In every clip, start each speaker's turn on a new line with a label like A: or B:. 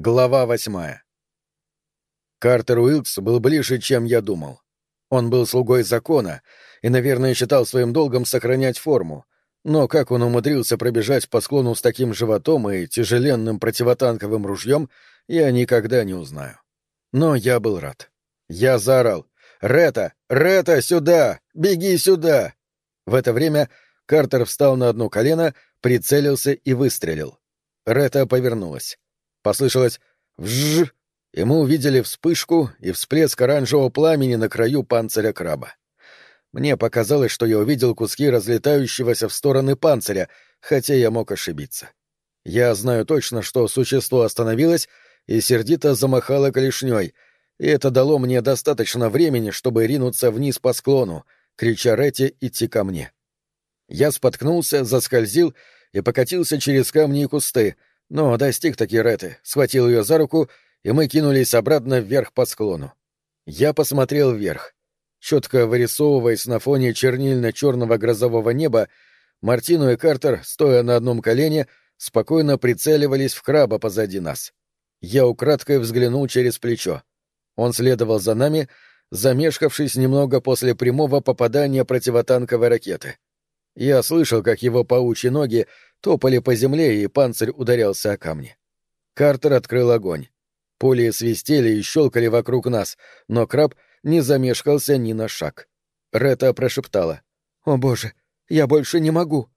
A: Глава восьмая. Картер Уилкс был ближе, чем я думал. Он был слугой закона и, наверное, считал своим долгом сохранять форму, но как он умудрился пробежать по склону с таким животом и тяжеленным противотанковым ружьем, я никогда не узнаю. Но я был рад. Я заорал. «Рета! Рета, сюда! Беги сюда!» В это время Картер встал на одно колено, прицелился и выстрелил. Рета повернулась. Послышалось «вжж», и мы увидели вспышку и всплеск оранжевого пламени на краю панциря краба. Мне показалось, что я увидел куски разлетающегося в стороны панциря, хотя я мог ошибиться. Я знаю точно, что существо остановилось и сердито замахало клешней, и это дало мне достаточно времени, чтобы ринуться вниз по склону, крича Ретти идти ко мне. Я споткнулся, заскользил и покатился через камни и кусты, но достиг таки Реты, схватил ее за руку, и мы кинулись обратно вверх по склону. Я посмотрел вверх. Четко вырисовываясь на фоне чернильно-черного грозового неба, Мартину и Картер, стоя на одном колене, спокойно прицеливались в краба позади нас. Я украдкой взглянул через плечо. Он следовал за нами, замешкавшись немного после прямого попадания противотанковой ракеты. Я слышал, как его паучьи ноги топали по земле, и панцирь ударялся о камни. Картер открыл огонь. Пули свистели и щелкали вокруг нас, но краб не замешкался ни на шаг. Рета прошептала. «О боже, я больше не могу!»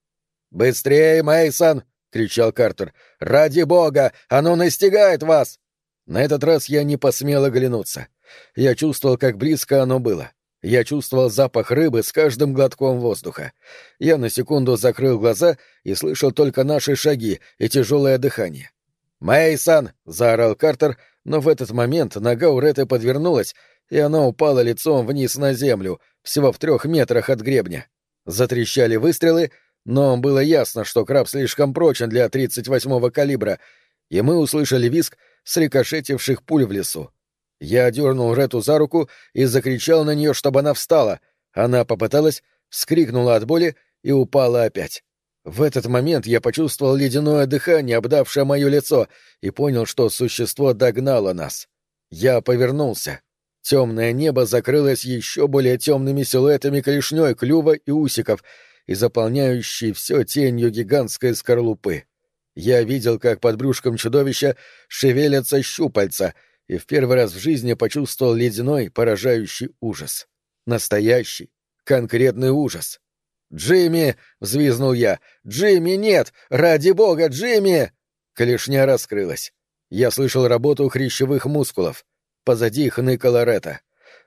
A: «Быстрее, Мейсон! кричал Картер. «Ради бога! Оно настигает вас!» На этот раз я не посмел оглянуться. Я чувствовал, как близко оно было. Я чувствовал запах рыбы с каждым глотком воздуха. Я на секунду закрыл глаза и слышал только наши шаги и тяжелое дыхание. Мейсон! заорал Картер, но в этот момент нога у Ретты подвернулась, и она упала лицом вниз на землю, всего в трех метрах от гребня. Затрещали выстрелы, но было ясно, что краб слишком прочен для 38-го калибра, и мы услышали визг срикошетивших пуль в лесу. Я дернул Рету за руку и закричал на нее, чтобы она встала. Она попыталась, вскрикнула от боли и упала опять. В этот момент я почувствовал ледяное дыхание, обдавшее мое лицо, и понял, что существо догнало нас. Я повернулся. Темное небо закрылось еще более темными силуэтами клешней, клюва и усиков, и заполняющей все тенью гигантской скорлупы. Я видел, как под брюшком чудовища шевелятся щупальца — и в первый раз в жизни почувствовал ледяной, поражающий ужас. Настоящий, конкретный ужас. «Джимми!» — взвизнул я. «Джимми, нет! Ради бога, Джимми!» Клешня раскрылась. Я слышал работу хрящевых мускулов. Позади хныкала Рета.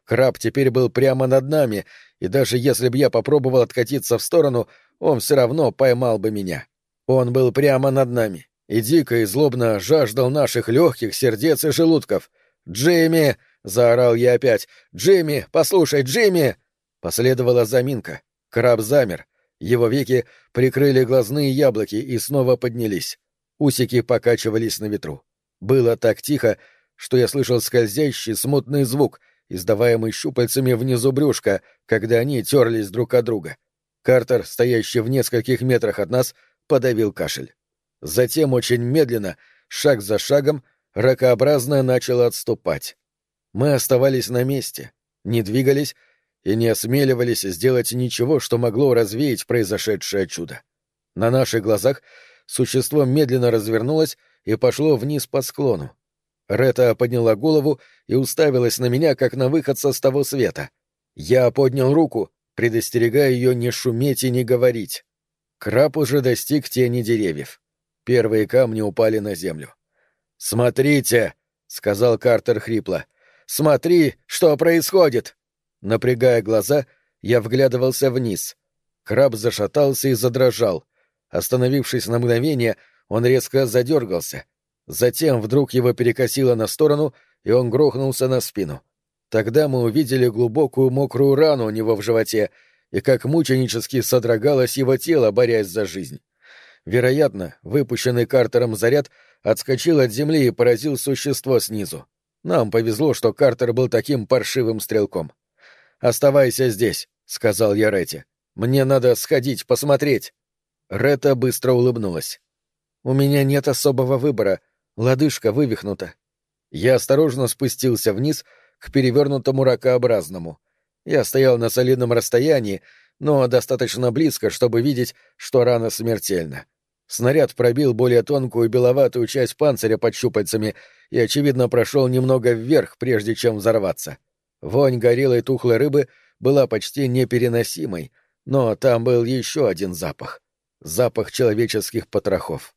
A: Краб теперь был прямо над нами, и даже если бы я попробовал откатиться в сторону, он все равно поймал бы меня. Он был прямо над нами и дико и злобно жаждал наших легких сердец и желудков. «Джимми!» — заорал я опять. «Джимми! Послушай, Джимми!» Последовала заминка. Краб замер. Его веки прикрыли глазные яблоки и снова поднялись. Усики покачивались на ветру. Было так тихо, что я слышал скользящий смутный звук, издаваемый щупальцами внизу брюшка, когда они терлись друг от друга. Картер, стоящий в нескольких метрах от нас, подавил кашель. Затем очень медленно, шаг за шагом, ракообразно начало отступать. Мы оставались на месте, не двигались и не осмеливались сделать ничего, что могло развеять произошедшее чудо. На наших глазах существо медленно развернулось и пошло вниз по склону. Рета подняла голову и уставилась на меня, как на выходца с того света. Я поднял руку, предостерегая ее не шуметь и не говорить. Краб уже достиг тени деревьев. Первые камни упали на землю. «Смотрите!» — сказал Картер хрипло. «Смотри, что происходит!» Напрягая глаза, я вглядывался вниз. Краб зашатался и задрожал. Остановившись на мгновение, он резко задергался. Затем вдруг его перекосило на сторону, и он грохнулся на спину. Тогда мы увидели глубокую мокрую рану у него в животе, и как мученически содрогалось его тело, борясь за жизнь. Вероятно, выпущенный Картером заряд отскочил от земли и поразил существо снизу. Нам повезло, что Картер был таким паршивым стрелком. «Оставайся здесь», — сказал я Ретте. «Мне надо сходить, посмотреть». Ретта быстро улыбнулась. «У меня нет особого выбора. Лодыжка вывихнута. Я осторожно спустился вниз к перевернутому ракообразному. Я стоял на солидном расстоянии, но достаточно близко, чтобы видеть, что рана смертельна. Снаряд пробил более тонкую беловатую часть панциря под щупальцами и, очевидно, прошел немного вверх, прежде чем взорваться. Вонь горелой тухлой рыбы была почти непереносимой, но там был еще один запах. Запах человеческих потрохов.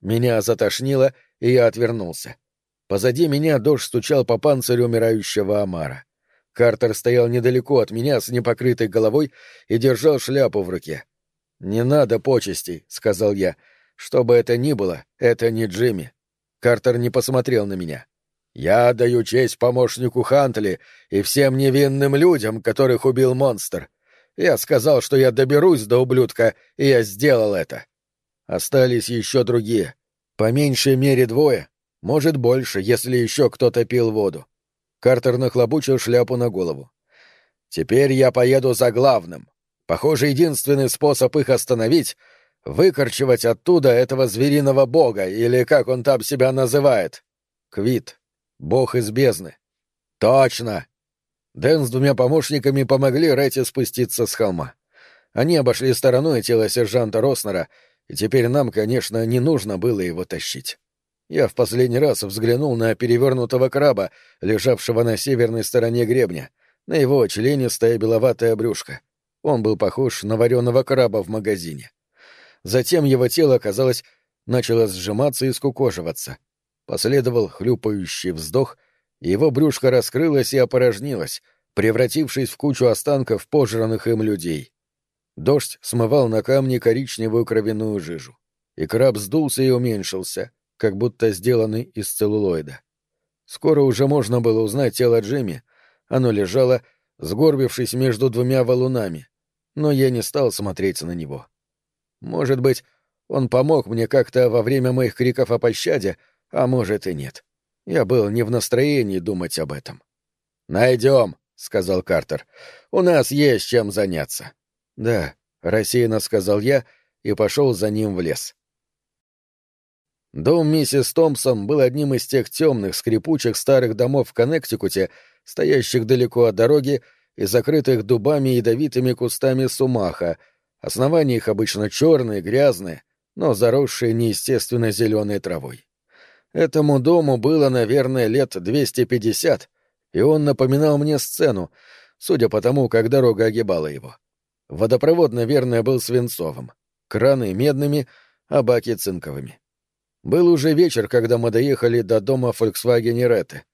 A: Меня затошнило, и я отвернулся. Позади меня дождь стучал по панцирю умирающего омара. Картер стоял недалеко от меня с непокрытой головой и держал шляпу в руке. «Не надо почестей», — сказал я. «Что бы это ни было, это не Джимми». Картер не посмотрел на меня. «Я даю честь помощнику Хантли и всем невинным людям, которых убил монстр. Я сказал, что я доберусь до ублюдка, и я сделал это. Остались еще другие. По меньшей мере двое, может, больше, если еще кто-то пил воду. Картер нахлобучил шляпу на голову. «Теперь я поеду за главным. Похоже, единственный способ их остановить — выкорчевать оттуда этого звериного бога, или как он там себя называет. Квит. Бог из бездны. Точно!» Дэн с двумя помощниками помогли Рэти спуститься с холма. Они обошли стороной тело сержанта Роснера, и теперь нам, конечно, не нужно было его тащить. Я в последний раз взглянул на перевернутого краба, лежавшего на северной стороне гребня, на его членистое беловатое брюшко. Он был похож на вареного краба в магазине. Затем его тело, казалось, начало сжиматься и скукоживаться. Последовал хлюпающий вздох, и его брюшко раскрылось и опорожнилось, превратившись в кучу останков пожранных им людей. Дождь смывал на камни коричневую кровяную жижу, и краб сдулся и уменьшился — как будто сделанный из целлулоида. Скоро уже можно было узнать тело Джимми. Оно лежало, сгорбившись между двумя валунами, но я не стал смотреть на него. Может быть, он помог мне как-то во время моих криков о пощаде, а может и нет. Я был не в настроении думать об этом. «Найдем», — сказал Картер. «У нас есть чем заняться». «Да», — рассеянно сказал я и пошел за ним в лес. Дом миссис Томпсон был одним из тех темных, скрипучих старых домов в Коннектикуте, стоящих далеко от дороги и закрытых дубами и ядовитыми кустами сумаха. Основания их обычно черные, грязные, но заросшие неестественно зеленой травой. Этому дому было, наверное, лет 250, и он напоминал мне сцену, судя по тому, как дорога огибала его. Водопровод, наверное, был свинцовым, краны — медными, а баки — цинковыми. Был уже вечер, когда мы доехали до дома Volkswagen Ретте.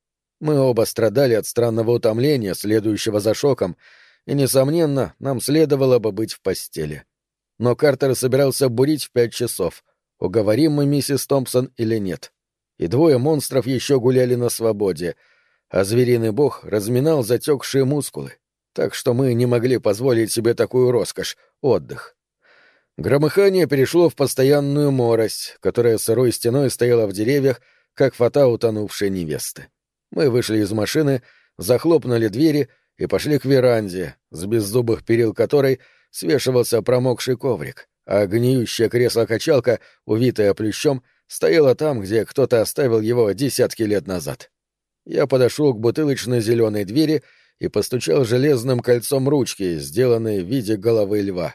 A: Мы оба страдали от странного утомления, следующего за шоком, и, несомненно, нам следовало бы быть в постели. Но Картер собирался бурить в пять часов, уговорим мы миссис Томпсон или нет. И двое монстров еще гуляли на свободе, а звериный бог разминал затекшие мускулы, так что мы не могли позволить себе такую роскошь — отдых. Громыхание перешло в постоянную морось, которая сырой стеной стояла в деревьях, как фата утонувшей невесты. Мы вышли из машины, захлопнули двери и пошли к веранде, с беззубых перил которой свешивался промокший коврик, а гниющее кресло-качалка, увитое плющом, стояло там, где кто-то оставил его десятки лет назад. Я подошел к бутылочной зеленой двери и постучал железным кольцом ручки, сделанной в виде головы льва.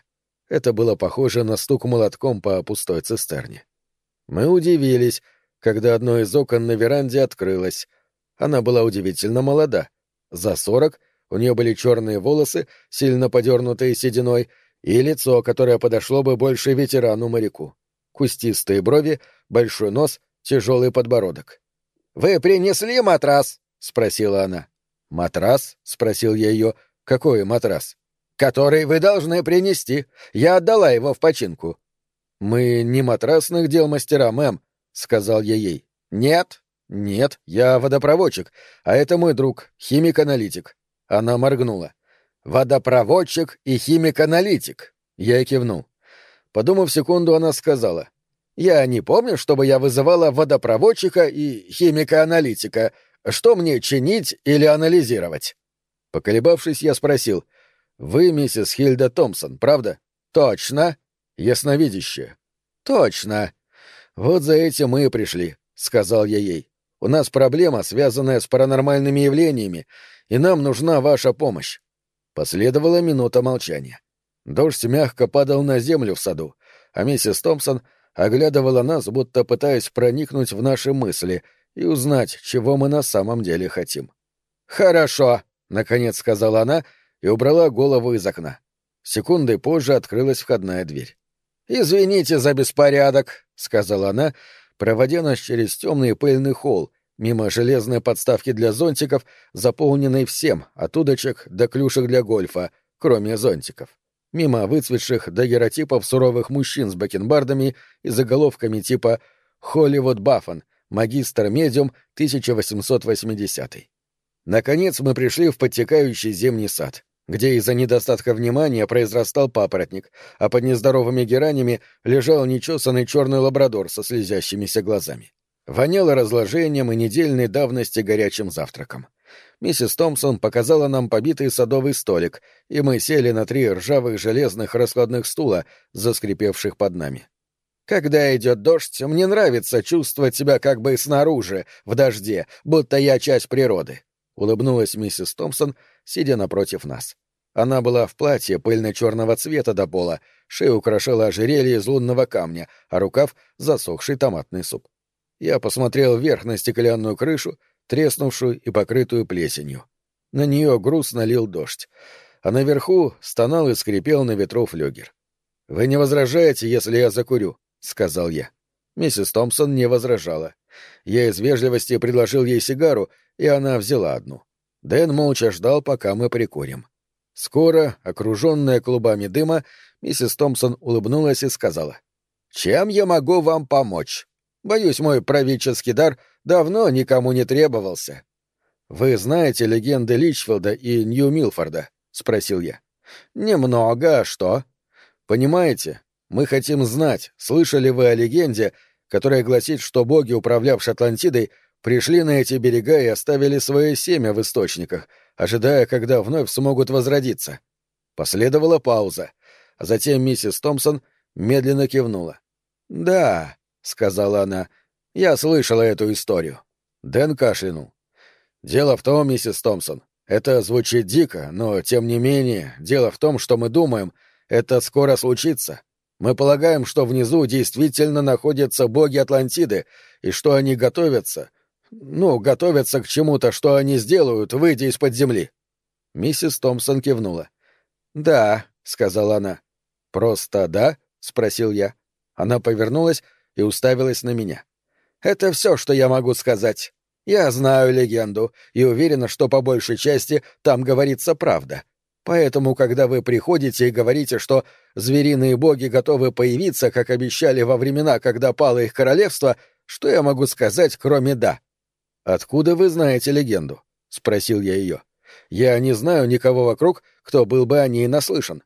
A: Это было похоже на стук молотком по пустой цистерне. Мы удивились, когда одно из окон на веранде открылось. Она была удивительно молода. За сорок, у нее были черные волосы, сильно подернутые сединой, и лицо, которое подошло бы больше ветерану-моряку. Кустистые брови, большой нос, тяжелый подбородок. «Вы принесли матрас?» — спросила она. «Матрас?» — спросил я ее. «Какой матрас?» который вы должны принести. Я отдала его в починку». «Мы не матрасных дел мастера, мэм», — сказал я ей. «Нет, нет, я водопроводчик, а это мой друг, химик-аналитик». Она моргнула. «Водопроводчик и химик-аналитик». Я кивнул. Подумав секунду, она сказала. «Я не помню, чтобы я вызывала водопроводчика и химика-аналитика. Что мне чинить или анализировать?» Поколебавшись, я спросил — вы миссис Хильда Томпсон, правда? Точно. Ясновидящая. Точно. Вот за этим мы и пришли, сказал я ей. «У нас проблема, связанная с паранормальными явлениями, и нам нужна ваша помощь». Последовала минута молчания. Дождь мягко падал на землю в саду, а миссис Томпсон оглядывала нас, будто пытаясь проникнуть в наши мысли и узнать, чего мы на самом деле хотим. «Хорошо», — наконец сказала она и убрала голову из окна. Секундой позже открылась входная дверь. «Извините за беспорядок», — сказала она, проводя нас через темный пыльный холл, мимо железной подставки для зонтиков, заполненной всем, от удочек до клюшек для гольфа, кроме зонтиков. Мимо выцветших дагеротипов суровых мужчин с бакенбардами и заголовками типа «Холливуд Баффан», «Магистр-медиум», 1880 Наконец мы пришли в подтекающий зимний сад где из-за недостатка внимания произрастал папоротник, а под нездоровыми геранями лежал нечесанный черный лабрадор со слезящимися глазами. Воняло разложением и недельной давности горячим завтраком. Миссис Томпсон показала нам побитый садовый столик, и мы сели на три ржавых железных раскладных стула, заскрипевших под нами. Когда идет дождь, мне нравится чувствовать себя как бы снаружи, в дожде, будто я часть природы. — улыбнулась миссис Томпсон, сидя напротив нас. Она была в платье пыльно-черного цвета до пола, шею украшала ожерелье из лунного камня, а рукав — засохший томатный суп. Я посмотрел вверх на стеклянную крышу, треснувшую и покрытую плесенью. На нее грустно лил дождь, а наверху стонал и скрипел на ветру флюгер. «Вы не возражаете, если я закурю?» — сказал я. Миссис Томпсон не возражала. Я из вежливости предложил ей сигару, и она взяла одну. Дэн молча ждал, пока мы прикурим. Скоро, окруженная клубами дыма, миссис Томпсон улыбнулась и сказала. «Чем я могу вам помочь? Боюсь, мой правительский дар давно никому не требовался». «Вы знаете легенды Личфилда и Нью-Милфорда?» — спросил я. «Немного, а что?» «Понимаете, мы хотим знать, слышали вы о легенде, которая гласит, что боги, управлявшие Атлантидой, пришли на эти берега и оставили свое семя в источниках, ожидая, когда вновь смогут возродиться. Последовала пауза, а затем миссис Томпсон медленно кивнула. «Да», — сказала она, — «я слышала эту историю». Дэн кашлянул. «Дело в том, миссис Томпсон, это звучит дико, но, тем не менее, дело в том, что мы думаем, это скоро случится. Мы полагаем, что внизу действительно находятся боги Атлантиды, и что они готовятся, ну, готовятся к чему-то, что они сделают, выйдя из-под земли. Миссис Томпсон кивнула. «Да», — сказала она. «Просто да?» — спросил я. Она повернулась и уставилась на меня. «Это все, что я могу сказать. Я знаю легенду и уверена, что по большей части там говорится правда. Поэтому, когда вы приходите и говорите, что звериные боги готовы появиться, как обещали во времена, когда пало их королевство, что я могу сказать, кроме «да»?» «Откуда вы знаете легенду?» — спросил я ее. «Я не знаю никого вокруг, кто был бы о ней наслышан».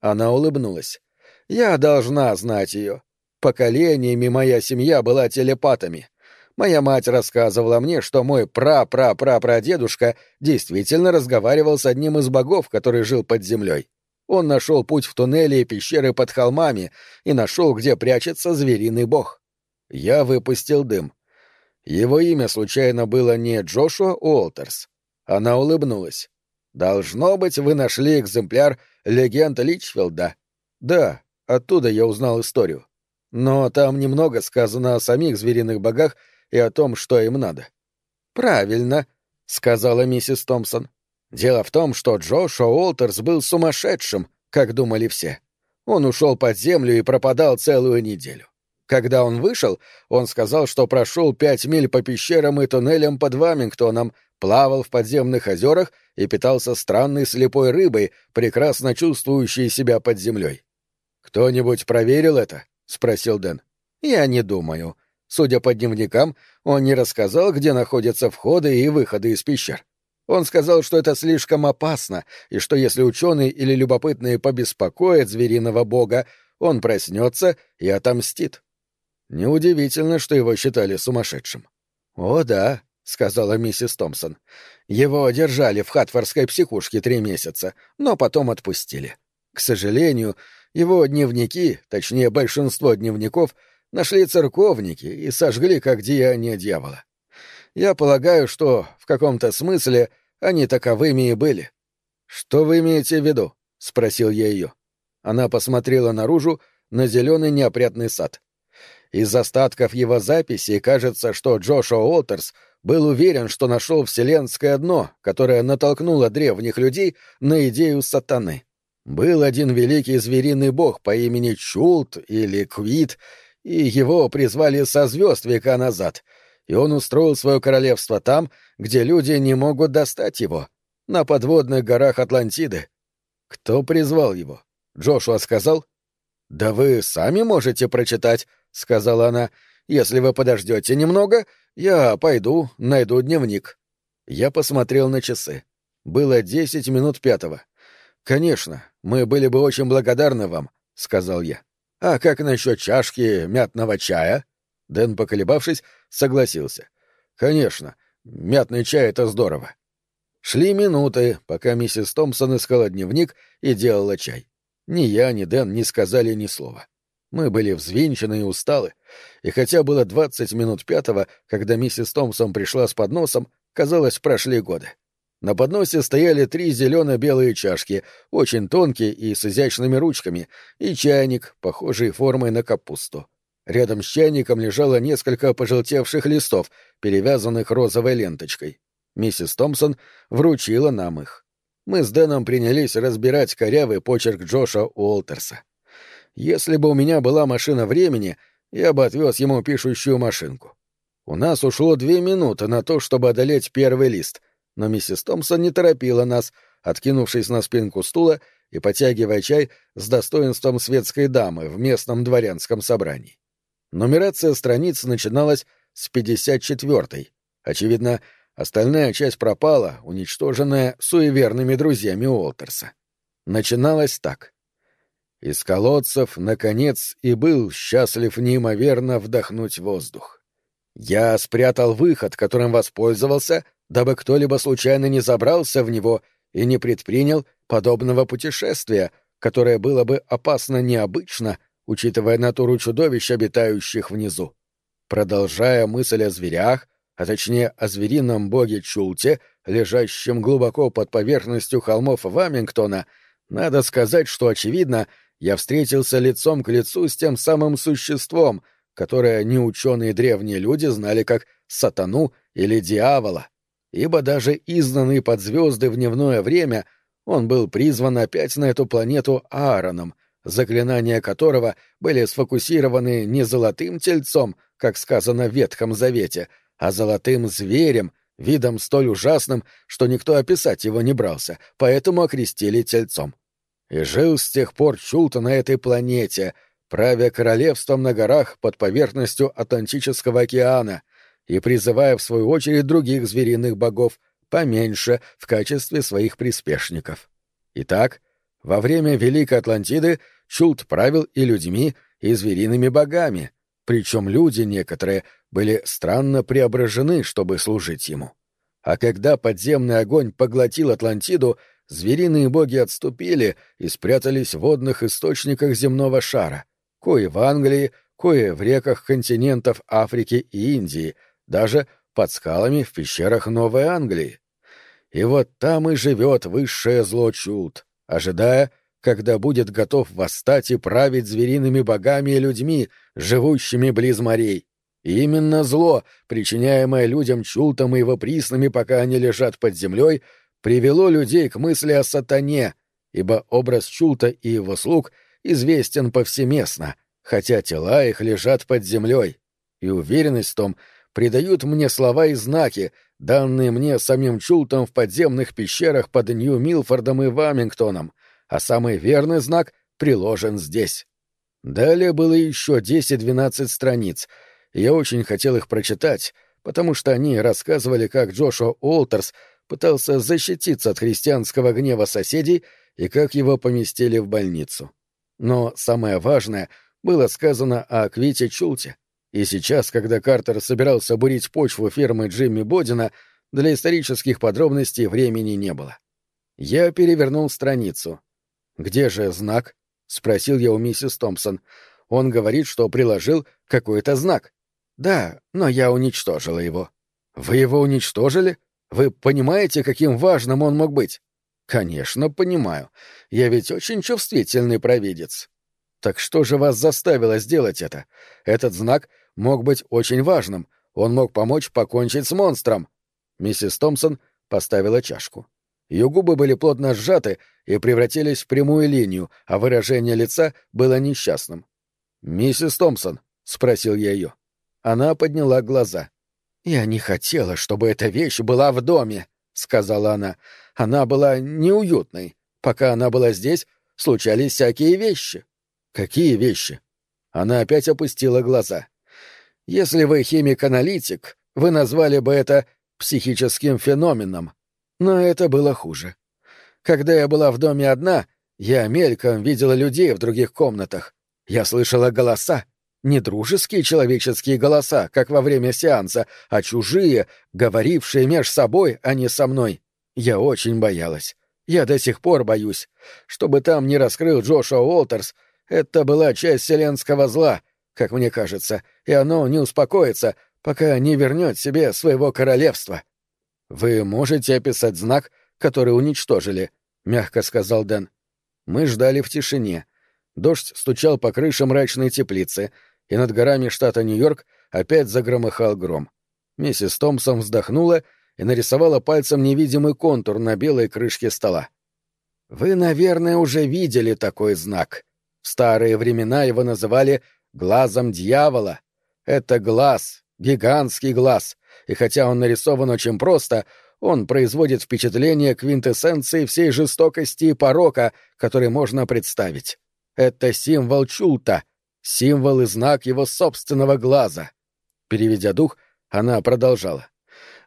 A: Она улыбнулась. «Я должна знать ее. Поколениями моя семья была телепатами. Моя мать рассказывала мне, что мой пра-пра-пра-прадедушка действительно разговаривал с одним из богов, который жил под землей. Он нашел путь в туннели и пещеры под холмами и нашел, где прячется звериный бог. Я выпустил дым. Его имя случайно было не Джошуа Уолтерс. Она улыбнулась. «Должно быть, вы нашли экземпляр легенд Личфилда». «Да, оттуда я узнал историю. Но там немного сказано о самих звериных богах и о том, что им надо». «Правильно», — сказала миссис Томпсон. «Дело в том, что Джошуа Уолтерс был сумасшедшим, как думали все. Он ушел под землю и пропадал целую неделю. Когда он вышел, он сказал, что прошел пять миль по пещерам и туннелям под Вамингтоном, плавал в подземных озерах и питался странной слепой рыбой, прекрасно чувствующей себя под землей. «Кто-нибудь проверил это?» — спросил Дэн. «Я не думаю. Судя по дневникам, он не рассказал, где находятся входы и выходы из пещер. Он сказал, что это слишком опасно, и что если ученые или любопытные побеспокоят звериного бога, он проснется и отомстит. Неудивительно, что его считали сумасшедшим. «О, да», — сказала миссис Томпсон. «Его держали в хатфорской психушке три месяца, но потом отпустили. К сожалению, его дневники, точнее, большинство дневников, нашли церковники и сожгли как деяние дьявола. Я полагаю, что в каком-то смысле они таковыми и были. Что вы имеете в виду? спросил я ее. Она посмотрела наружу на зеленый неопрятный сад. Из остатков его записей кажется, что Джошуа Уолтерс был уверен, что нашел вселенское дно, которое натолкнуло древних людей на идею сатаны. Был один великий звериный бог по имени Чулт или Квит, и его призвали со звезд века назад, и он устроил свое королевство там, где люди не могут достать его, на подводных горах Атлантиды. Кто призвал его? Джошуа сказал? «Да вы сами можете прочитать», — сказала она. «Если вы подождете немного, я пойду, найду дневник». Я посмотрел на часы. Было десять минут пятого. «Конечно, мы были бы очень благодарны вам», — сказал я. «А как насчет чашки мятного чая?» Дэн, поколебавшись, согласился. «Конечно, мятный чай — это здорово». Шли минуты, пока миссис Томпсон искала дневник и делала чай. Ни я, ни Дэн не сказали ни слова. Мы были взвинчены и усталы, и хотя было двадцать минут пятого, когда миссис Томпсон пришла с подносом, казалось, прошли годы. На подносе стояли три зелено-белые чашки, очень тонкие и с изящными ручками, и чайник, похожий формой на капусту. Рядом с чайником лежало несколько пожелтевших листов, перевязанных розовой ленточкой. Миссис Томпсон вручила нам их. Мы с Дэном принялись разбирать корявый почерк Джоша Уолтерса. Если бы у меня была машина времени, я бы отвез ему пишущую машинку. У нас ушло две минуты на то, чтобы одолеть первый лист, но миссис Томпсон не торопила нас, откинувшись на спинку стула и потягивая чай с достоинством светской дамы в местном дворянском собрании. Нумерация страниц начиналась с 54-й. Очевидно, остальная часть пропала, уничтоженная суеверными друзьями Уолтерса. Начиналось так. Из колодцев, наконец, и был счастлив неимоверно вдохнуть воздух. Я спрятал выход, которым воспользовался, дабы кто-либо случайно не забрался в него и не предпринял подобного путешествия, которое было бы опасно необычно, учитывая натуру чудовищ, обитающих внизу. Продолжая мысль о зверях, а точнее о зверином боге Чулте, лежащем глубоко под поверхностью холмов Вамингтона, надо сказать, что, очевидно, я встретился лицом к лицу с тем самым существом, которое неученые древние люди знали как сатану или дьявола ибо даже изгнанный под звезды в дневное время он был призван опять на эту планету Аароном, заклинания которого были сфокусированы не золотым тельцом, как сказано в Ветхом Завете, а золотым зверем, видом столь ужасным, что никто описать его не брался, поэтому окрестили тельцом. И жил с тех пор Чулта на этой планете, правя королевством на горах под поверхностью Атлантического океана — и призывая в свою очередь других звериных богов поменьше в качестве своих приспешников. Итак, во время Великой Атлантиды Чулт правил и людьми, и звериными богами, причем люди некоторые были странно преображены, чтобы служить ему. А когда подземный огонь поглотил Атлантиду, звериные боги отступили и спрятались в водных источниках земного шара, кое в Англии, кое в реках континентов Африки и Индии, даже под скалами в пещерах Новой Англии. И вот там и живет высшее зло чуд, ожидая, когда будет готов восстать и править звериными богами и людьми, живущими близ морей. И именно зло, причиняемое людям чултом и его приснами, пока они лежат под землей, привело людей к мысли о сатане, ибо образ чулта и его слуг известен повсеместно, хотя тела их лежат под землей. И уверенность в том, придают мне слова и знаки, данные мне самим Чултом в подземных пещерах под Нью-Милфордом и Вамингтоном, а самый верный знак приложен здесь. Далее было еще 10-12 страниц, я очень хотел их прочитать, потому что они рассказывали, как Джошуа Уолтерс пытался защититься от христианского гнева соседей и как его поместили в больницу. Но самое важное было сказано о Квите Чулте — и сейчас, когда Картер собирался бурить почву фермы Джимми Бодина, для исторических подробностей времени не было. Я перевернул страницу. «Где же знак?» — спросил я у миссис Томпсон. Он говорит, что приложил какой-то знак. Да, но я уничтожила его. Вы его уничтожили? Вы понимаете, каким важным он мог быть? Конечно, понимаю. Я ведь очень чувствительный провидец. Так что же вас заставило сделать это? Этот знак мог быть очень важным. Он мог помочь покончить с монстром. Миссис Томпсон поставила чашку. Ее губы были плотно сжаты и превратились в прямую линию, а выражение лица было несчастным. «Миссис Томпсон», — спросил я ее. Она подняла глаза. «Я не хотела, чтобы эта вещь была в доме», — сказала она. «Она была неуютной. Пока она была здесь, случались всякие вещи». «Какие вещи?» Она опять опустила глаза. «Если вы химик-аналитик, вы назвали бы это психическим феноменом. Но это было хуже. Когда я была в доме одна, я мельком видела людей в других комнатах. Я слышала голоса. Не дружеские человеческие голоса, как во время сеанса, а чужие, говорившие меж собой, а не со мной. Я очень боялась. Я до сих пор боюсь. Чтобы там не раскрыл Джошуа Уолтерс, это была часть вселенского зла, как мне кажется, и оно не успокоится, пока не вернет себе своего королевства. Вы можете описать знак, который уничтожили, мягко сказал Дэн. Мы ждали в тишине. Дождь стучал по крыше мрачной теплицы, и над горами штата Нью-Йорк опять загромыхал гром. Миссис Томпсон вздохнула и нарисовала пальцем невидимый контур на белой крышке стола. «Вы, наверное, уже видели такой знак. В старые времена его называли «глазом дьявола». Это глаз, Гигантский глаз, и хотя он нарисован очень просто, он производит впечатление квинтэссенции всей жестокости и порока, который можно представить. Это символ Чулта, символ и знак его собственного глаза. Переведя дух, она продолжала.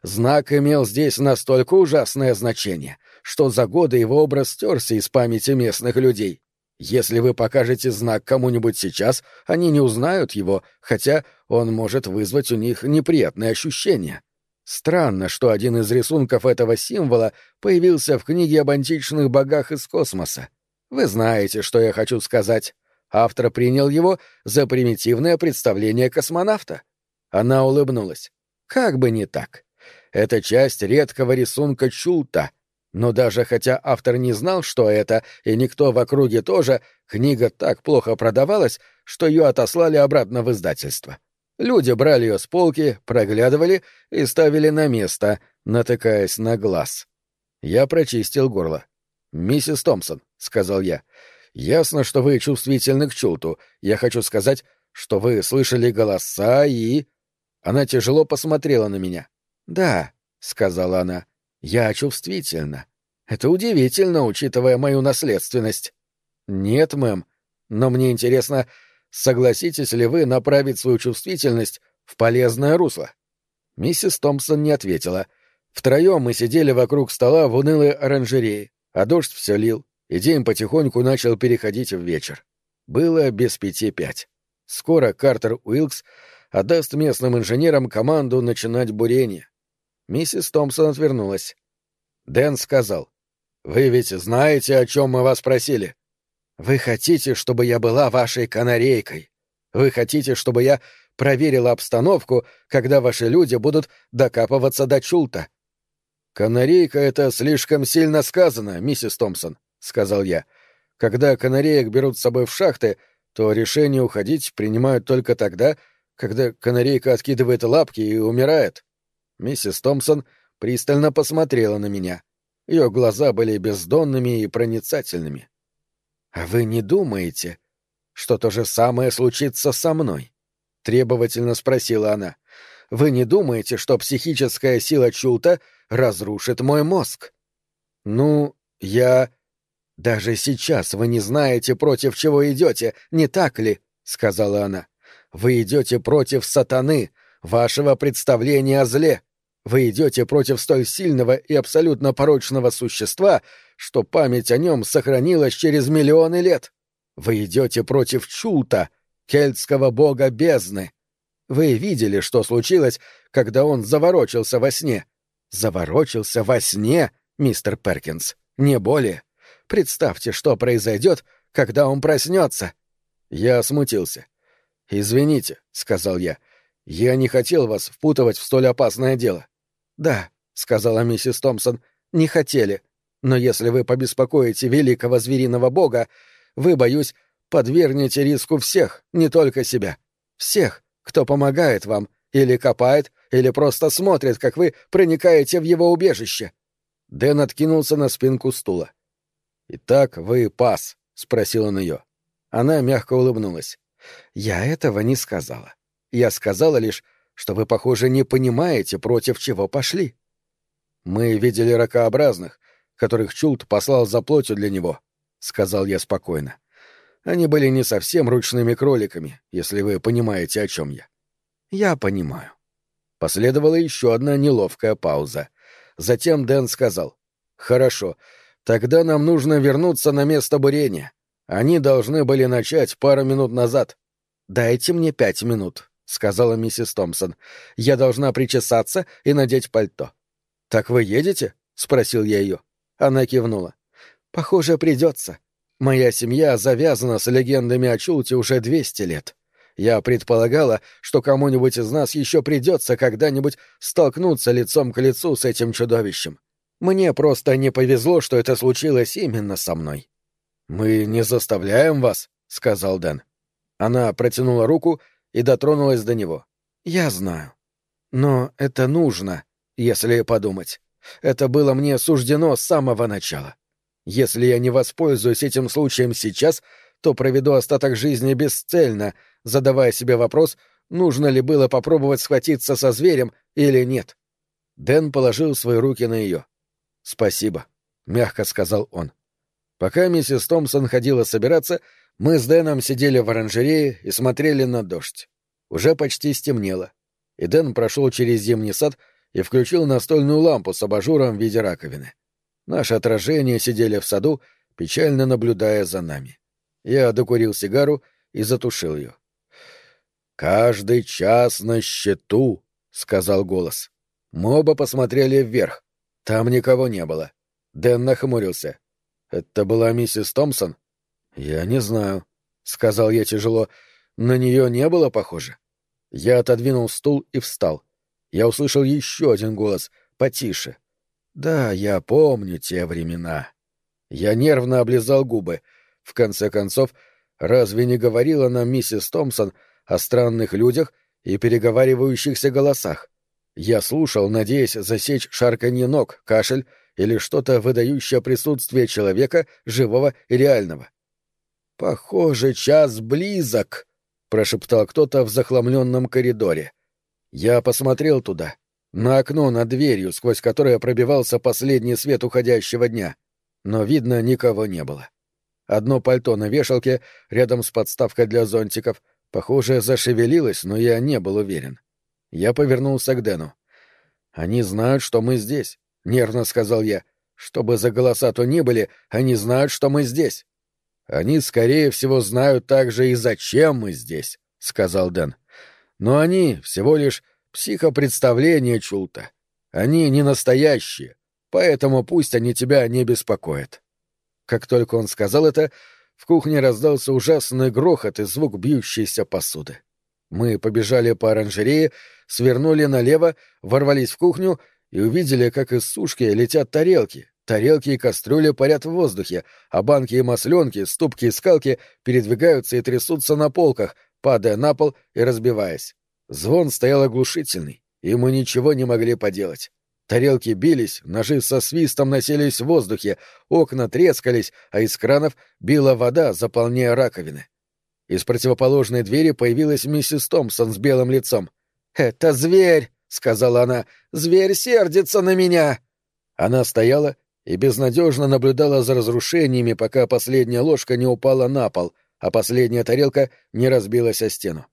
A: Знак имел здесь настолько ужасное значение, что за годы его образ стерся из памяти местных людей. Если вы покажете знак кому-нибудь сейчас, они не узнают его, хотя он может вызвать у них неприятные ощущения. Странно, что один из рисунков этого символа появился в книге об античных богах из космоса. Вы знаете, что я хочу сказать. Автор принял его за примитивное представление космонавта. Она улыбнулась. Как бы не так. Это часть редкого рисунка Чулта — но даже хотя автор не знал, что это, и никто в округе тоже, книга так плохо продавалась, что ее отослали обратно в издательство. Люди брали ее с полки, проглядывали и ставили на место, натыкаясь на глаз. Я прочистил горло. «Миссис Томпсон», — сказал я, — «ясно, что вы чувствительны к чулту. Я хочу сказать, что вы слышали голоса и...» Она тяжело посмотрела на меня. «Да», — сказала она, я чувствительна. Это удивительно, учитывая мою наследственность. Нет, мэм. Но мне интересно, согласитесь ли вы направить свою чувствительность в полезное русло? Миссис Томпсон не ответила. Втроем мы сидели вокруг стола в унылой оранжерее, а дождь все лил, и день потихоньку начал переходить в вечер. Было без пяти пять. Скоро Картер Уилкс отдаст местным инженерам команду начинать бурение. Миссис Томпсон отвернулась. Дэн сказал. «Вы ведь знаете, о чем мы вас просили? Вы хотите, чтобы я была вашей канарейкой? Вы хотите, чтобы я проверила обстановку, когда ваши люди будут докапываться до чулта?» «Канарейка — это слишком сильно сказано, миссис Томпсон», — сказал я. «Когда канареек берут с собой в шахты, то решение уходить принимают только тогда, когда канарейка откидывает лапки и умирает. Миссис Томпсон пристально посмотрела на меня. Ее глаза были бездонными и проницательными. «А вы не думаете, что то же самое случится со мной?» — требовательно спросила она. «Вы не думаете, что психическая сила Чулта разрушит мой мозг?» «Ну, я...» «Даже сейчас вы не знаете, против чего идете, не так ли?» — сказала она. «Вы идете против сатаны, вашего представления о зле. Вы идете против столь сильного и абсолютно порочного существа, что память о нем сохранилась через миллионы лет. Вы идете против Чулта, кельтского бога бездны. Вы видели, что случилось, когда он заворочился во сне. Заворочился во сне, мистер Перкинс, не более. Представьте, что произойдет, когда он проснется. Я смутился. «Извините», — сказал я. «Я не хотел вас впутывать в столь опасное дело».
B: «Да», — сказала миссис Томпсон, — «не хотели. Но если вы побеспокоите великого звериного бога, вы, боюсь, подвергнете риску всех, не только себя. Всех, кто помогает вам, или копает, или просто смотрит, как вы проникаете в его убежище».
A: Дэн откинулся на спинку стула. «Итак, вы пас?» — спросил он ее. Она мягко улыбнулась.
B: «Я этого не сказала. Я сказала лишь, что вы, похоже, не понимаете, против чего пошли».
A: «Мы видели ракообразных, которых Чулт послал за плотью для него», — сказал я спокойно. «Они были не совсем ручными кроликами, если вы понимаете, о чем я».
B: «Я понимаю».
A: Последовала еще одна неловкая пауза. Затем Дэн сказал. «Хорошо, тогда нам нужно вернуться на место бурения. Они должны были начать пару минут назад».
B: «Дайте мне пять минут», — сказала миссис Томпсон. «Я должна причесаться и надеть пальто».
A: «Так вы едете?» — спросил я ее. Она кивнула.
B: «Похоже, придется. Моя семья завязана с легендами о Чулте уже двести лет. Я предполагала, что кому-нибудь из нас еще придется когда-нибудь столкнуться лицом к лицу с этим чудовищем. Мне просто не повезло, что это случилось именно со мной».
A: «Мы не заставляем вас», — сказал Дэн. Она протянула руку и дотронулась до него.
B: «Я знаю. Но это нужно, если подумать. Это было мне суждено с самого начала. Если я не воспользуюсь этим случаем сейчас, то проведу остаток жизни бесцельно, задавая себе вопрос, нужно ли было попробовать схватиться со зверем или нет.
A: Дэн положил свои руки на ее. «Спасибо», — мягко сказал он. Пока миссис Томпсон ходила собираться, мы с Дэном сидели в оранжерее и смотрели на дождь. Уже почти стемнело, и Дэн прошел через зимний сад и включил настольную лампу с абажуром в виде раковины. Наши отражения сидели в саду, печально наблюдая за нами. Я докурил сигару и затушил ее. «Каждый час на счету», — сказал голос. Мы оба посмотрели вверх. Там никого не было. Дэн нахмурился. «Это была миссис Томпсон?» «Я не знаю», — сказал я тяжело. «На нее не было похоже?» Я отодвинул стул и встал. Я услышал еще один голос, потише. «Да, я помню те времена». Я нервно облизал губы. В конце концов, разве не говорила нам миссис Томпсон о странных людях и переговаривающихся голосах? Я слушал, надеясь засечь шарканье ног, кашель или что-то выдающее присутствие человека, живого и реального. «Похоже, час близок», — прошептал кто-то в захламленном коридоре. Я посмотрел туда, на окно над дверью, сквозь которое пробивался последний свет уходящего дня, но, видно, никого не было. Одно пальто на вешалке, рядом с подставкой для зонтиков, похоже, зашевелилось, но я не был уверен. Я повернулся к Дэну. «Они знают, что мы здесь», — нервно сказал я. «Что бы за голоса то ни были, они знают, что мы здесь». «Они, скорее всего, знают также и зачем мы здесь», — сказал Дэн. «Но они всего лишь психопредставления Чулта. Они не настоящие, поэтому пусть они тебя не беспокоят». Как только он сказал это, в кухне раздался ужасный грохот и звук бьющейся посуды. Мы побежали по оранжерее, свернули налево, ворвались в кухню и увидели, как из сушки летят тарелки. Тарелки и кастрюли парят в воздухе, а банки и масленки, ступки и скалки передвигаются и трясутся на полках, падая на пол и разбиваясь. Звон стоял оглушительный, и мы ничего не могли поделать. Тарелки бились, ножи со свистом носились в воздухе, окна трескались, а из кранов била вода, заполняя раковины. Из противоположной двери появилась миссис Томпсон с белым лицом. «Это зверь!» — сказала она. «Зверь сердится на меня!» Она стояла и безнадежно наблюдала за разрушениями, пока последняя ложка не упала на пол, а последняя тарелка не разбилась о стену.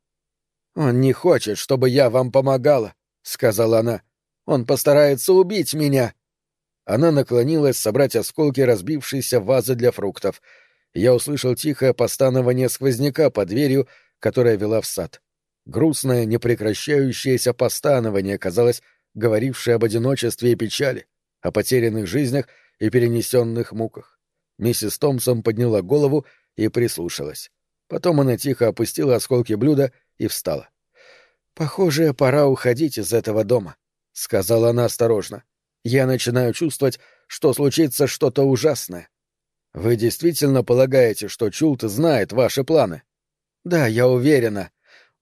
A: «Он не хочет, чтобы я вам помогала», — сказала она. «Он постарается убить меня». Она наклонилась собрать осколки разбившейся вазы для фруктов — я услышал тихое постанование сквозняка под дверью, которая вела в сад. Грустное, непрекращающееся постанование, казалось, говорившее об одиночестве и печали, о потерянных жизнях и перенесенных муках. Миссис Томпсон подняла голову и прислушалась. Потом она тихо опустила осколки блюда
B: и встала. «Похоже, пора уходить из этого дома», — сказала она осторожно. «Я начинаю чувствовать, что случится что-то ужасное». «Вы действительно полагаете, что Чулт знает ваши планы?» «Да, я уверена.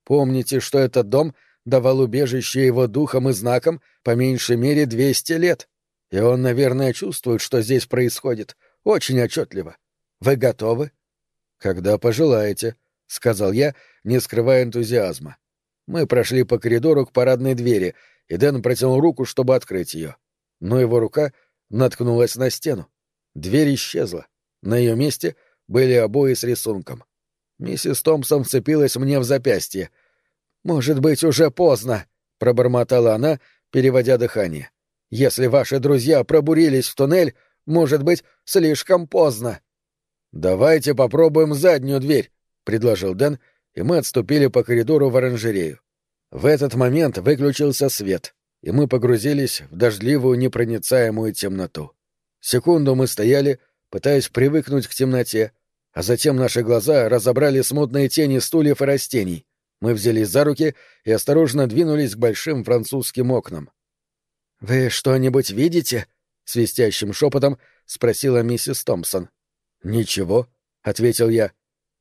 B: Помните, что этот дом давал убежище его духам и знакам по меньшей мере двести лет. И он, наверное, чувствует, что здесь происходит. Очень отчетливо. Вы готовы? Когда пожелаете, сказал я, не скрывая энтузиазма. Мы прошли по коридору к парадной двери, и Дэн протянул руку, чтобы открыть ее. Но его рука наткнулась на стену. Дверь исчезла. На ее месте были обои с рисунком. Миссис Томпсон вцепилась мне в запястье. «Может быть, уже поздно», — пробормотала она, переводя дыхание. «Если ваши друзья пробурились в туннель, может быть, слишком поздно». «Давайте попробуем заднюю дверь», — предложил Дэн, и мы отступили по коридору в оранжерею. В этот момент выключился свет, и мы погрузились в дождливую непроницаемую темноту. Секунду мы стояли, пытаясь привыкнуть к темноте, а затем наши глаза разобрали смутные тени стульев и растений. Мы взялись за руки и осторожно двинулись к большим французским окнам. «Вы что-нибудь видите?» — свистящим шепотом спросила миссис Томпсон. «Ничего», — ответил я.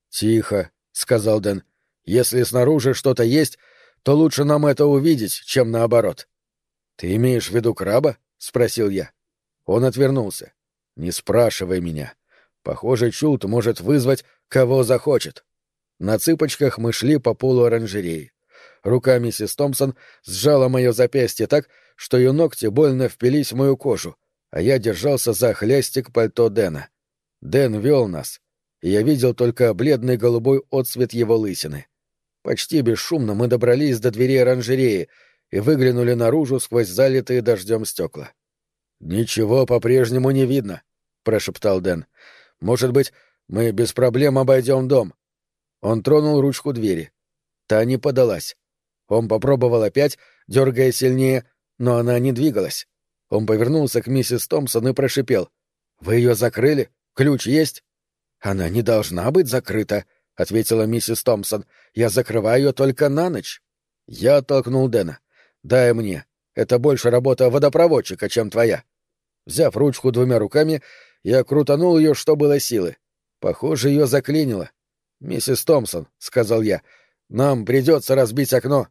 B: «Тихо», — сказал Дэн. «Если снаружи что-то есть, то лучше нам это увидеть, чем наоборот». «Ты имеешь в виду краба?» — спросил я. Он отвернулся. «Не спрашивай меня. Похоже, Чулт может вызвать, кого захочет. На цыпочках мы шли по полу оранжереи. Рука миссис Томпсон сжала мое запястье так, что ее ногти больно впились в мою кожу, а я держался за хлястик пальто Дэна. Дэн вел нас, и я видел только бледный голубой отсвет его лысины. Почти бесшумно мы добрались до двери оранжереи и выглянули наружу сквозь залитые дождем стекла. «Ничего по-прежнему не видно», — прошептал Дэн. Может быть, мы без проблем обойдем дом. Он тронул ручку двери. Та не подалась. Он попробовал опять, дергая сильнее, но она не двигалась. Он повернулся к миссис Томпсон и прошипел. «Вы ее закрыли? Ключ есть?» «Она не должна быть закрыта», — ответила миссис Томпсон. «Я закрываю ее только на ночь». Я оттолкнул Дэна. «Дай мне. Это больше работа водопроводчика, чем твоя». Взяв ручку двумя руками, я крутанул ее, что было силы. Похоже, ее заклинило. «Миссис Томпсон», — сказал я, — «нам придется разбить окно».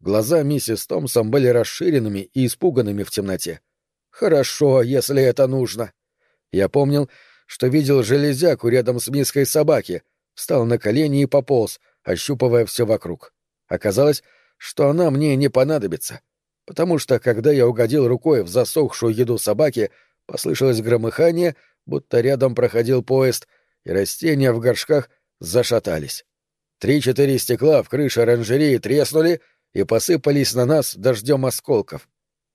B: Глаза миссис Томпсон были расширенными и испуганными в темноте. «Хорошо, если это нужно». Я помнил, что видел железяку рядом с миской собаки, встал на колени и пополз, ощупывая все вокруг. Оказалось, что она мне не понадобится, потому что, когда я угодил рукой в засохшую еду собаки, Послышалось громыхание, будто рядом проходил поезд, и растения в горшках зашатались. Три-четыре стекла в крыше оранжереи треснули и посыпались на нас дождем осколков.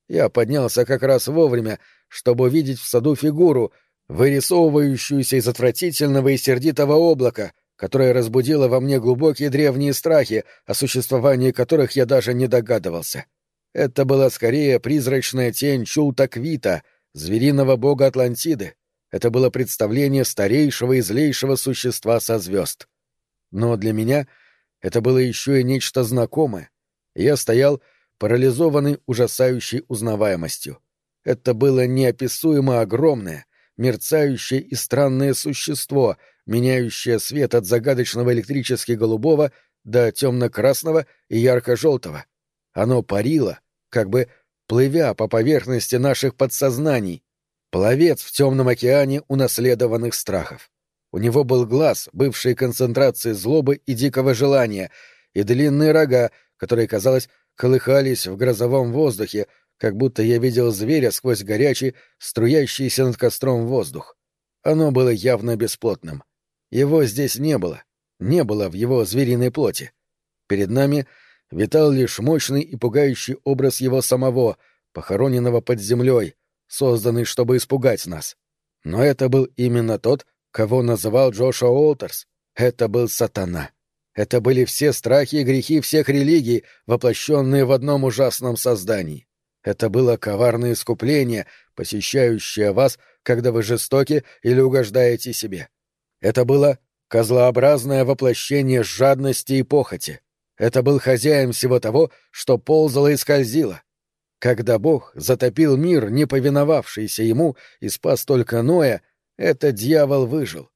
B: Я поднялся как раз вовремя, чтобы увидеть в саду фигуру, вырисовывающуюся из отвратительного и сердитого облака, которое разбудило во мне глубокие древние страхи, о существовании которых я даже не догадывался. Это была скорее призрачная тень Чулта Квита, звериного бога Атлантиды. Это было представление старейшего и злейшего существа со звезд. Но для меня это было еще и нечто знакомое. Я стоял, парализованный ужасающей узнаваемостью. Это было неописуемо огромное, мерцающее и странное существо, меняющее свет от загадочного электрически голубого до темно-красного и ярко-желтого. Оно парило, как бы плывя по поверхности наших подсознаний, пловец в темном океане унаследованных страхов. У него был глаз, бывший концентрацией злобы и дикого желания, и длинные рога, которые, казалось, колыхались в грозовом воздухе, как будто я видел зверя сквозь горячий, струящийся над костром воздух. Оно было явно бесплотным. Его здесь не было. Не было в его звериной плоти. Перед нами — витал лишь мощный и пугающий образ его самого, похороненного под землей, созданный, чтобы испугать нас. Но это был именно тот, кого называл Джошуа Уолтерс. Это был сатана. Это были все страхи и грехи всех религий, воплощенные в одном ужасном создании. Это было коварное искупление, посещающее вас, когда вы жестоки или угождаете себе. Это было козлообразное воплощение жадности и похоти. Это был хозяин всего того, что ползало и скользило. Когда Бог затопил мир, не повиновавшийся ему, и спас только Ноя, этот дьявол выжил.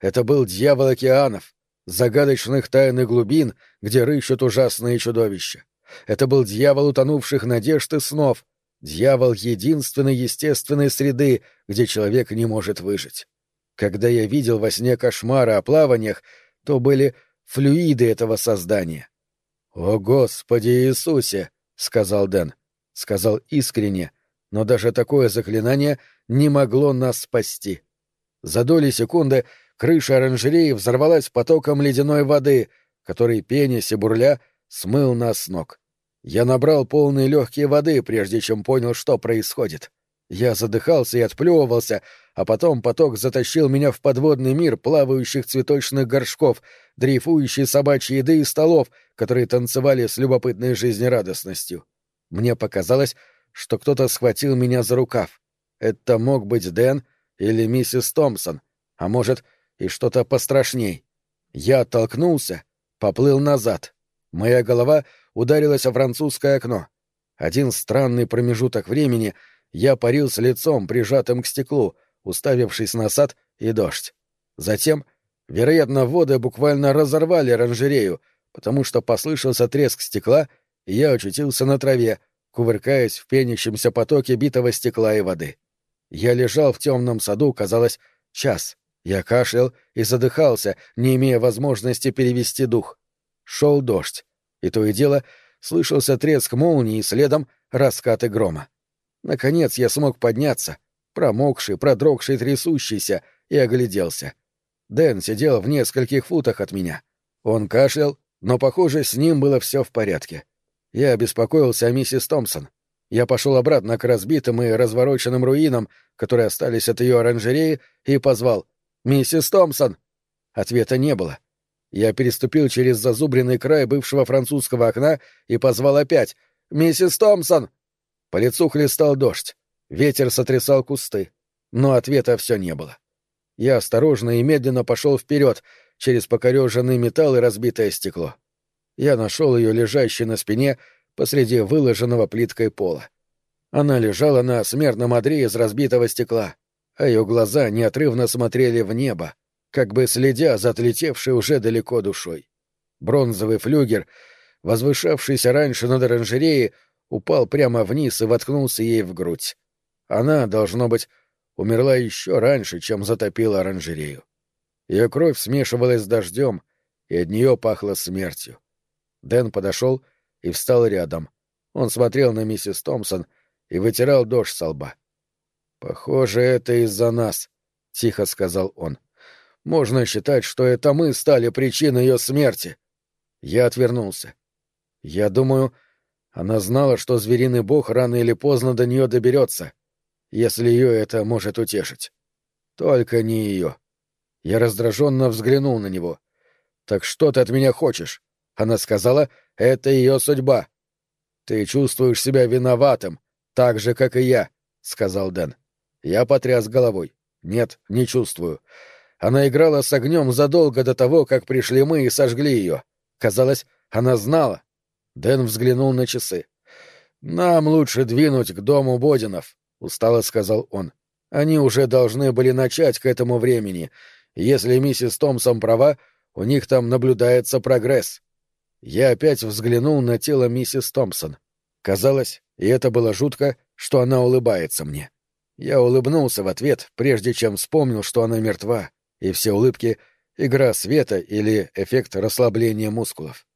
B: Это был дьявол океанов, загадочных тайных глубин, где рыщут ужасные чудовища. Это был дьявол утонувших надежд и снов, дьявол единственной естественной среды, где человек не может выжить. Когда я видел во сне кошмары о плаваниях, то были флюиды этого создания. «О, Господи Иисусе!» — сказал Дэн. Сказал искренне, но даже такое заклинание не могло нас спасти. За доли секунды крыша оранжереи взорвалась потоком ледяной воды, который, пенясь и бурля, смыл нас с ног. Я набрал полные легкие воды, прежде чем понял, что происходит. Я задыхался и отплевывался, а потом поток затащил меня в подводный мир плавающих цветочных горшков, дрейфующей собачьей еды и столов, которые танцевали с любопытной жизнерадостностью. Мне показалось, что кто-то схватил меня за рукав. Это мог быть Дэн или миссис Томпсон, а может, и что-то пострашней. Я оттолкнулся, поплыл назад. Моя голова ударилась о французское окно. Один странный промежуток времени я парил с лицом, прижатым к стеклу, уставившись на сад и дождь. Затем, вероятно, воды буквально разорвали оранжерею, потому что послышался треск стекла, и я очутился на траве, кувыркаясь в пенящемся потоке битого стекла и воды. Я лежал в темном саду, казалось, час. Я кашлял и задыхался, не имея возможности перевести дух. Шел дождь, и то и дело слышался треск молнии и следом раскаты грома. Наконец я смог подняться, промокший, продрогший, трясущийся, и огляделся. Дэн сидел в нескольких футах от меня. Он кашлял, но, похоже, с ним было все в порядке. Я беспокоился о миссис Томпсон. Я пошел обратно к разбитым и развороченным руинам, которые остались от ее оранжереи, и позвал «Миссис Томпсон!». Ответа не было. Я переступил через зазубренный край бывшего французского окна и позвал опять «Миссис Томпсон!». По лицу хлестал дождь. Ветер сотрясал кусты. Но ответа все не было. Я осторожно и медленно пошел вперед, через покореженный металл и разбитое стекло. Я нашел ее лежащей на спине посреди выложенного плиткой пола. Она лежала на смертном одре из разбитого стекла, а ее глаза неотрывно смотрели в небо, как бы следя за отлетевшей уже далеко душой. Бронзовый флюгер, возвышавшийся раньше над оранжереей, упал прямо вниз и воткнулся ей в грудь. Она, должно быть, умерла еще раньше, чем затопила оранжерею. Ее кровь смешивалась с дождем, и от нее пахло смертью. Дэн подошел и встал рядом. Он смотрел на миссис Томпсон и вытирал дождь со лба. «Похоже, это из-за нас», — тихо сказал он. «Можно считать, что это мы стали причиной ее смерти». Я отвернулся. «Я думаю, она знала, что звериный бог рано или поздно до нее доберется, если ее это может утешить. Только не ее. Я раздраженно взглянул на него. «Так что ты от меня хочешь?» Она сказала, «Это ее судьба». «Ты чувствуешь себя виноватым, так же, как и я», — сказал Дэн. Я потряс головой. «Нет, не чувствую. Она играла с огнем задолго до того, как пришли мы и сожгли ее. Казалось, она знала, Дэн взглянул на часы. «Нам лучше двинуть к дому Бодинов», — устало сказал он. «Они уже должны были начать к этому времени. Если миссис Томпсон права, у них там наблюдается прогресс». Я опять взглянул на тело миссис Томпсон. Казалось, и это было жутко, что она улыбается мне. Я улыбнулся в ответ, прежде чем вспомнил, что она мертва, и все улыбки — игра света или эффект расслабления мускулов.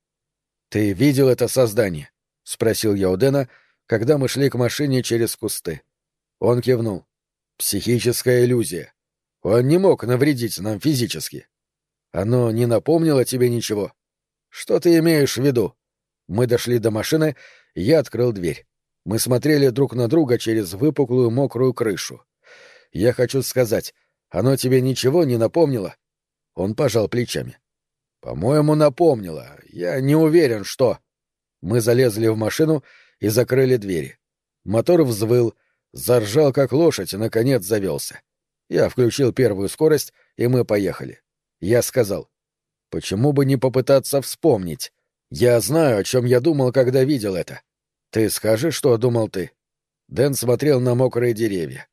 B: «Ты видел это создание?» — спросил я у Дэна, когда мы шли к машине через кусты. Он кивнул. «Психическая иллюзия. Он не мог навредить нам физически. Оно не напомнило тебе ничего? Что ты имеешь в виду?» Мы дошли до машины, я открыл дверь. Мы смотрели друг на друга через выпуклую мокрую крышу. «Я хочу сказать, оно тебе ничего не напомнило?» Он пожал плечами. По-моему, напомнила. Я не уверен, что... Мы залезли в машину и закрыли двери. Мотор взвыл, заржал, как лошадь, и, наконец, завелся. Я включил первую скорость, и мы поехали. Я сказал, почему бы не попытаться вспомнить? Я знаю, о чем я думал, когда видел это. Ты скажешь, что думал ты? Дэн смотрел на мокрые деревья.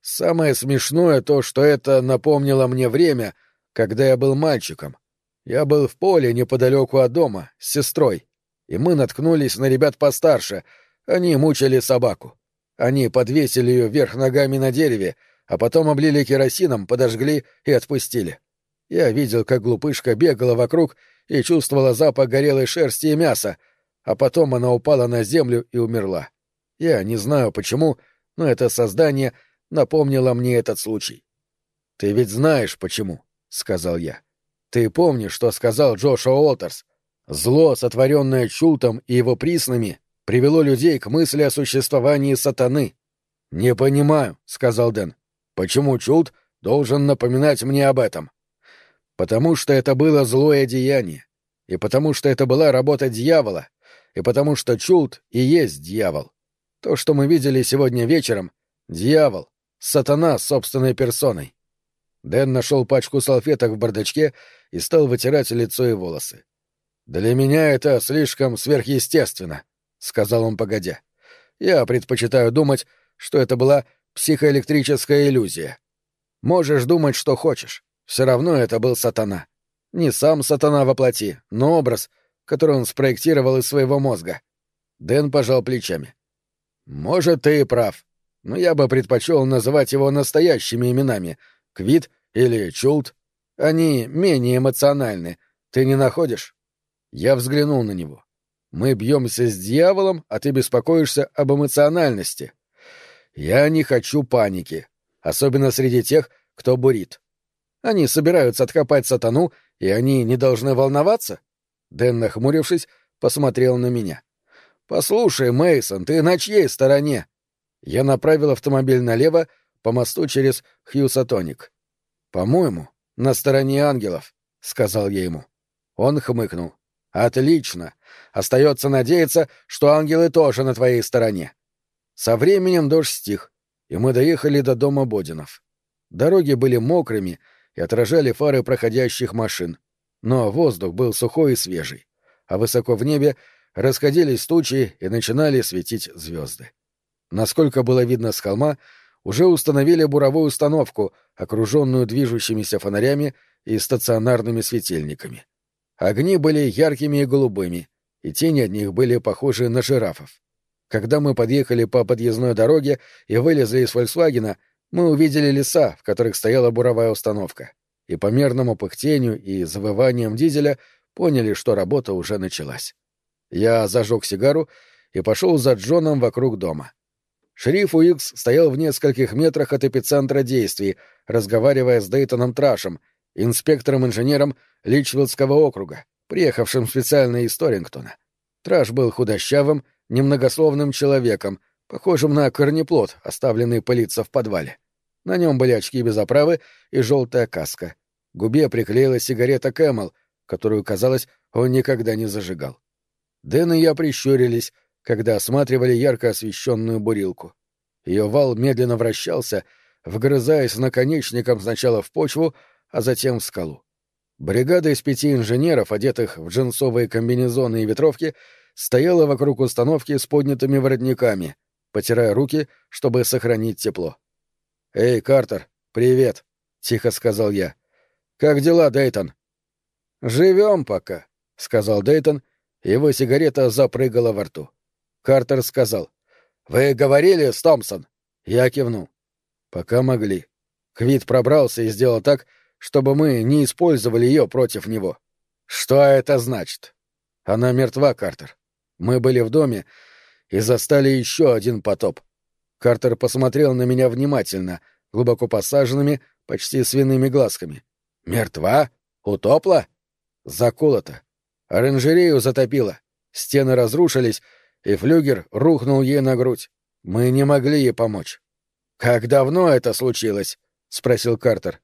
B: Самое смешное то, что это напомнило мне время, когда я был мальчиком. Я был в поле неподалеку от дома с сестрой, и мы наткнулись на ребят постарше. Они мучили собаку. Они подвесили ее вверх ногами на дереве, а потом облили керосином, подожгли и отпустили. Я видел, как глупышка бегала вокруг и чувствовала запах горелой шерсти и мяса, а потом она упала на землю и умерла. Я не знаю почему, но это создание напомнило мне этот случай. «Ты ведь знаешь, почему», — сказал я. «Ты помнишь, что сказал Джошуа Уолтерс? Зло, сотворенное Чултом и его приснами, привело людей к мысли о существовании сатаны». «Не понимаю», — сказал Дэн. «Почему Чулт должен напоминать мне об этом?» Потому что это было злое деяние, и потому что это была работа дьявола, и потому что Чулт и есть дьявол. То, что мы видели сегодня вечером — дьявол, сатана с собственной персоной. Дэн нашел пачку салфеток в бардачке и стал вытирать лицо и волосы. «Для меня это слишком сверхъестественно», — сказал он погодя. «Я предпочитаю думать, что это была психоэлектрическая иллюзия. Можешь думать, что хочешь. Все равно это был сатана. Не сам сатана во плоти, но образ, который он спроектировал из своего мозга. Дэн пожал плечами. «Может, ты и прав, но я бы предпочел называть его настоящими именами — Квит или Чулт. Они менее эмоциональны. Ты не находишь?» Я взглянул на него. «Мы бьемся с дьяволом, а ты беспокоишься об эмоциональности. Я не хочу паники, особенно среди тех, кто бурит. Они собираются откопать сатану, и они не должны волноваться? Дэн, нахмурившись, посмотрел на меня. Послушай, Мейсон, ты на чьей стороне? Я направил автомобиль налево по мосту через Хьюсатоник. По-моему, на стороне ангелов, сказал я ему. Он хмыкнул. Отлично. Остается надеяться, что ангелы тоже на твоей стороне. Со временем дождь стих, и мы доехали до дома Бодинов. Дороги были мокрыми, и отражали фары проходящих машин. Но воздух был сухой и свежий, а высоко в небе расходились тучи и начинали светить звезды. Насколько было видно с холма, уже установили буровую установку, окруженную движущимися фонарями и стационарными светильниками. Огни были яркими и голубыми, и тени от них были похожи на жирафов. Когда мы подъехали по подъездной дороге и вылезли из «Фольксвагена», мы увидели леса, в которых стояла буровая установка, и по мерному пыхтению и завываниям дизеля поняли, что работа уже началась. Я зажег сигару и пошел за Джоном вокруг дома. Шериф Уикс стоял в нескольких метрах от эпицентра действий, разговаривая с Дейтоном Трашем, инспектором-инженером Личвиллского округа, приехавшим специально из Торингтона. Траш был худощавым, немногословным человеком, похожим на корнеплод, оставленный пылиться в подвале. На нем были очки без оправы и желтая каска. К губе приклеилась сигарета Camel, которую, казалось, он никогда не зажигал. Дэн и я прищурились, когда осматривали ярко освещенную бурилку. Ее вал медленно вращался, вгрызаясь наконечником сначала в почву, а затем в скалу. Бригада из пяти инженеров, одетых в джинсовые комбинезоны и ветровки, стояла вокруг установки с поднятыми воротниками, потирая руки, чтобы сохранить тепло. «Эй, Картер, привет!» — тихо сказал я. «Как дела, Дейтон?» «Живем пока», — сказал Дейтон, его сигарета запрыгала во рту. Картер сказал. «Вы говорили с Томпсон?» Я кивнул. «Пока могли. Квит пробрался и сделал так, чтобы мы не использовали ее против него. Что это значит?» «Она мертва, Картер. Мы были в доме и застали еще один потоп. Картер посмотрел на меня внимательно, глубоко посаженными, почти свиными глазками. «Мертва? Утопла?» «Заколота. Оранжерею затопило. Стены разрушились, и флюгер рухнул ей на грудь. Мы не могли ей помочь». «Как давно это случилось?» — спросил Картер.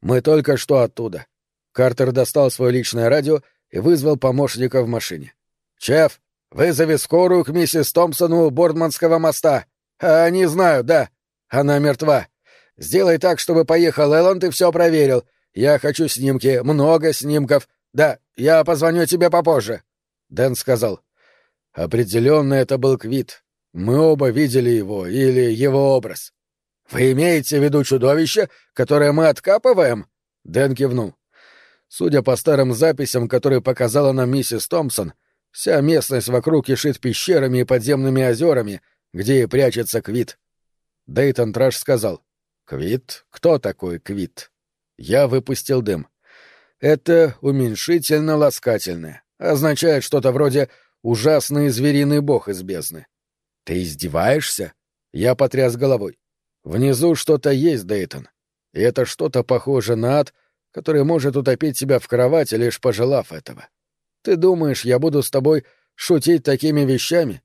B: «Мы только что оттуда». Картер достал свое личное радио и вызвал помощника в машине. «Чеф, вызови скорую к миссис Томпсону у Бордманского моста. А они знают, да. Она мертва. Сделай так, чтобы поехал Элланд и все проверил. Я хочу снимки, много снимков. Да, я позвоню тебе попозже, Дэн сказал. Определенно это был Квит. Мы оба видели его или его образ. Вы имеете в виду чудовище, которое мы откапываем? Дэн кивнул. Судя по старым записям, которые показала нам миссис Томпсон, вся местность вокруг кишит пещерами и подземными озерами, где и прячется Квит. Дейтон Траш сказал. «Квит? Кто такой Квит?» Я выпустил дым. Это уменьшительно-ласкательное. Означает что-то вроде «ужасный звериный бог из бездны». «Ты издеваешься?» Я потряс головой. «Внизу что-то есть, Дейтон. И это что-то похоже на ад, который может утопить тебя в кровати, лишь пожелав этого. Ты думаешь, я буду с тобой шутить такими вещами?